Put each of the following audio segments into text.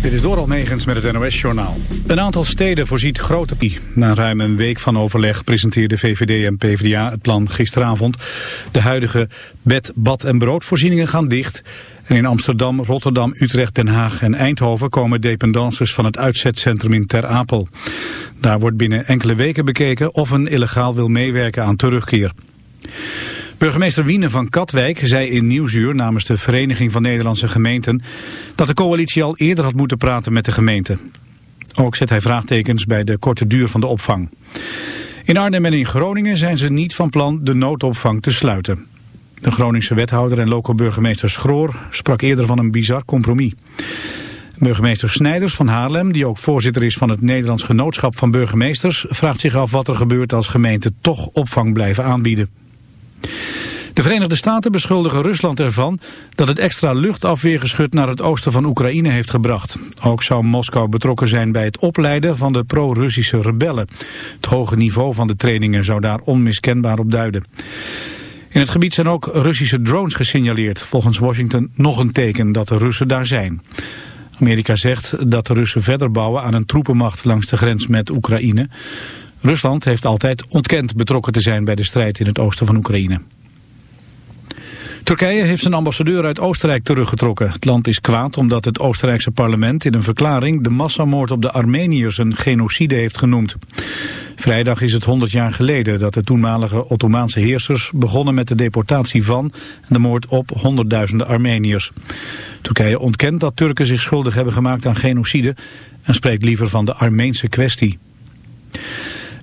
Dit is Doral Megens met het NOS-journaal. Een aantal steden voorziet grote pie. Na ruim een week van overleg presenteerde VVD en PvdA het plan gisteravond. De huidige bed, bad en broodvoorzieningen gaan dicht. En in Amsterdam, Rotterdam, Utrecht, Den Haag en Eindhoven komen dependances van het uitzetcentrum in Ter Apel. Daar wordt binnen enkele weken bekeken of een illegaal wil meewerken aan terugkeer. Burgemeester Wiene van Katwijk zei in Nieuwsuur namens de Vereniging van Nederlandse Gemeenten dat de coalitie al eerder had moeten praten met de gemeente. Ook zet hij vraagtekens bij de korte duur van de opvang. In Arnhem en in Groningen zijn ze niet van plan de noodopvang te sluiten. De Groningse wethouder en local burgemeester Schroor sprak eerder van een bizar compromis. Burgemeester Snijders van Haarlem, die ook voorzitter is van het Nederlands Genootschap van Burgemeesters, vraagt zich af wat er gebeurt als gemeenten toch opvang blijven aanbieden. De Verenigde Staten beschuldigen Rusland ervan dat het extra luchtafweergeschut naar het oosten van Oekraïne heeft gebracht. Ook zou Moskou betrokken zijn bij het opleiden van de pro-Russische rebellen. Het hoge niveau van de trainingen zou daar onmiskenbaar op duiden. In het gebied zijn ook Russische drones gesignaleerd. Volgens Washington nog een teken dat de Russen daar zijn. Amerika zegt dat de Russen verder bouwen aan een troepenmacht langs de grens met Oekraïne. Rusland heeft altijd ontkend betrokken te zijn bij de strijd in het oosten van Oekraïne. Turkije heeft zijn ambassadeur uit Oostenrijk teruggetrokken. Het land is kwaad omdat het Oostenrijkse parlement in een verklaring de massamoord op de Armeniërs een genocide heeft genoemd. Vrijdag is het 100 jaar geleden dat de toenmalige Ottomaanse heersers begonnen met de deportatie van en de moord op honderdduizenden Armeniërs. Turkije ontkent dat Turken zich schuldig hebben gemaakt aan genocide en spreekt liever van de Armeense kwestie.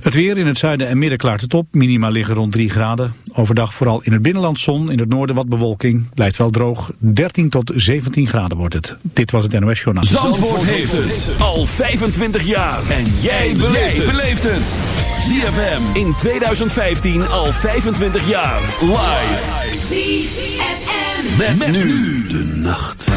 Het weer in het zuiden en midden klaart het op. Minima liggen rond 3 graden. Overdag vooral in het binnenland zon, in het noorden wat bewolking. Blijft wel droog. 13 tot 17 graden wordt het. Dit was het NOS Journaal. Zandvoort, heeft het al 25 jaar. En jij beleeft het. ZFM in 2015 al 25 jaar. Live. ZFM. met nu de nacht.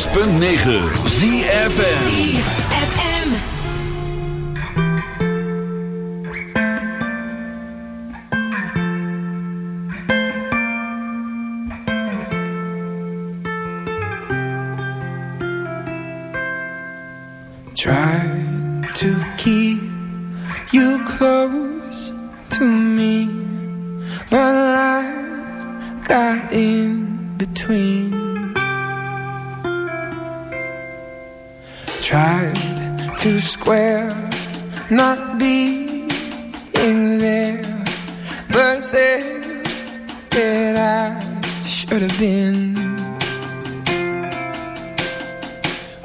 106.9 ZFN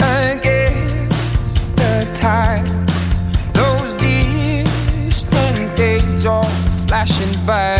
against the tide. Those distant days flashing by.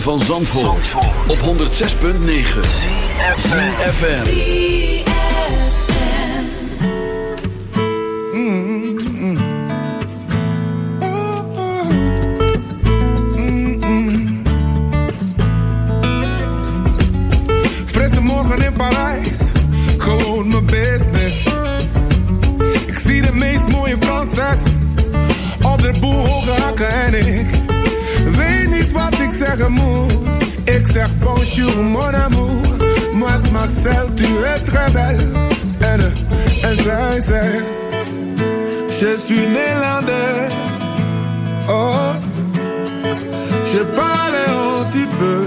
van Zandvoort, op 106.9 CFFM Frisse morgen in Parijs, gewoon mijn business. Ik zie de meest mooie Franses. Op de boel hoge hakken en ik zeggen moet. Ik zeg mon amour. Mademoiselle, tu es très belle. En, en zij zegt, je suis néerlandaise. Oh, je parle un petit peu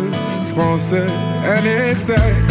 français. En ik zeg,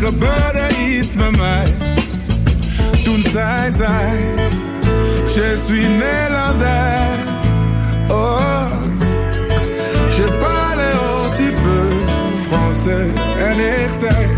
Gebeurde iets met mij. Toen zij zei, je suis néerlandaise. Oh, je parle un petit peu français. En ik zei,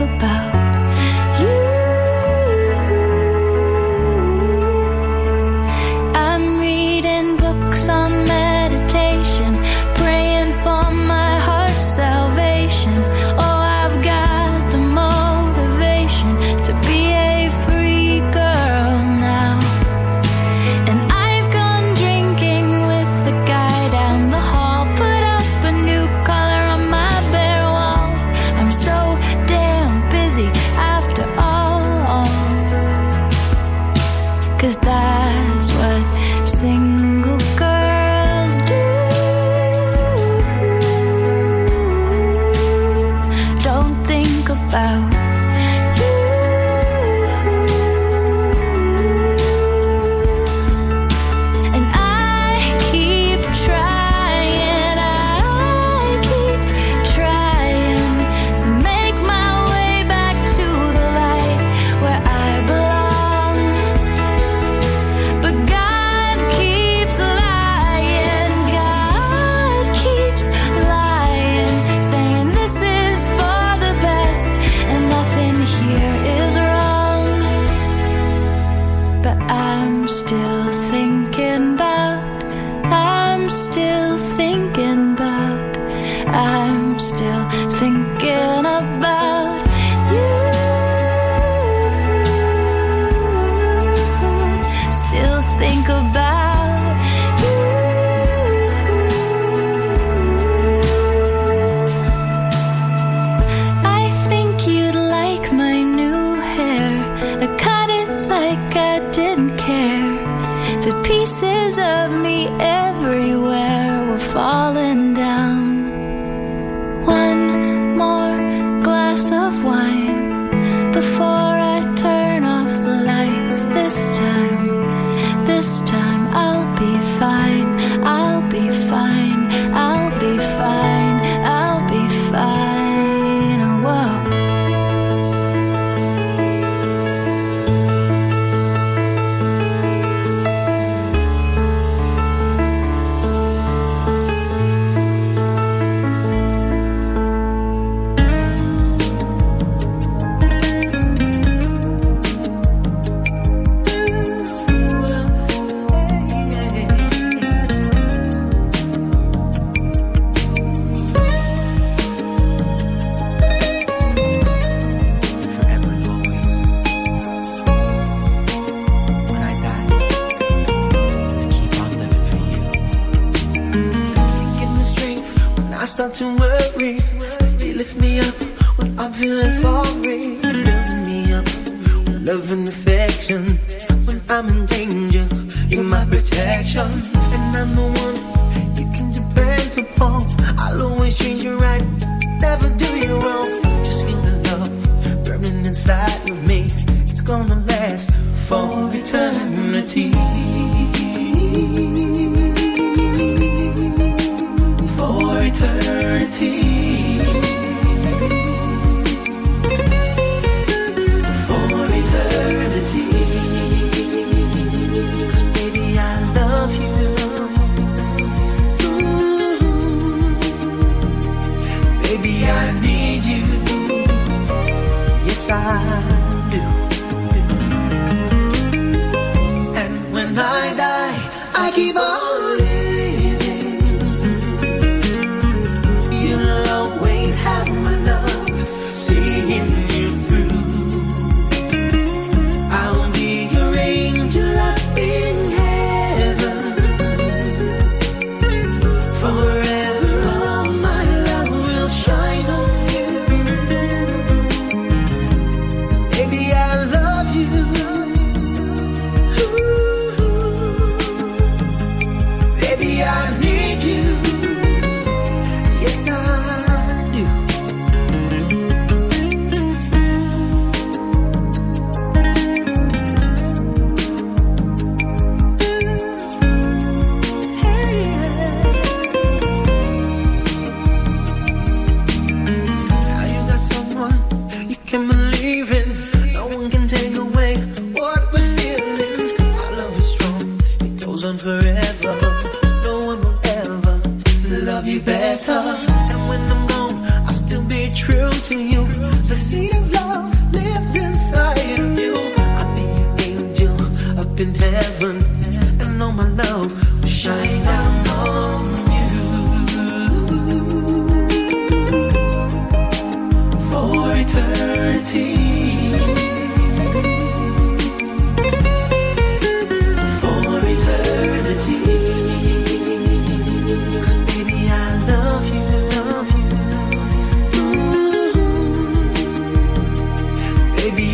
About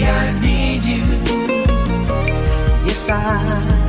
I need you. Yes, I.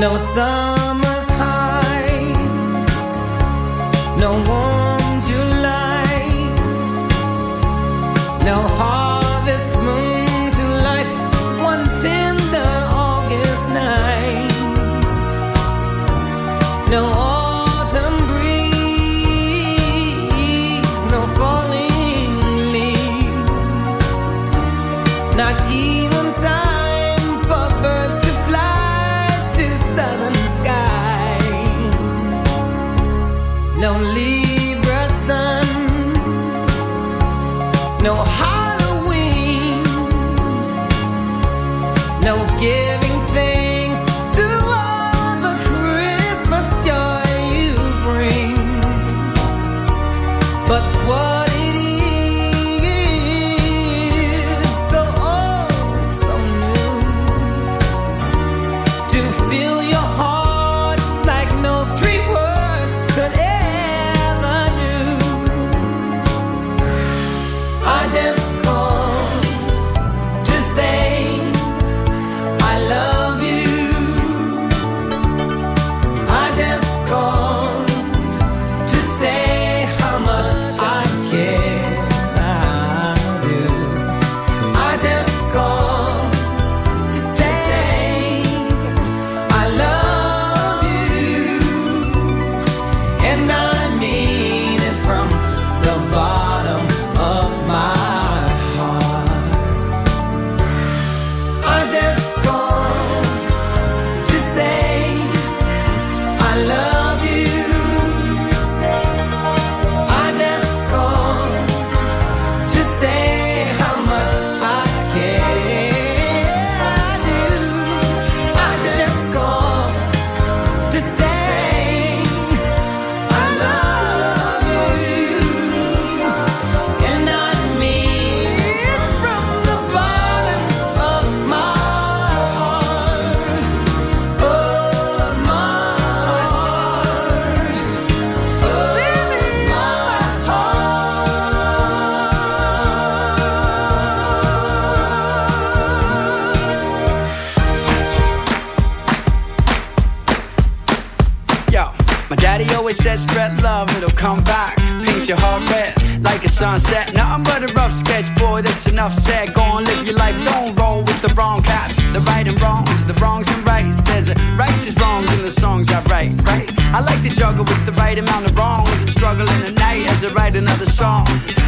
No summer's high, no warm July, no heart.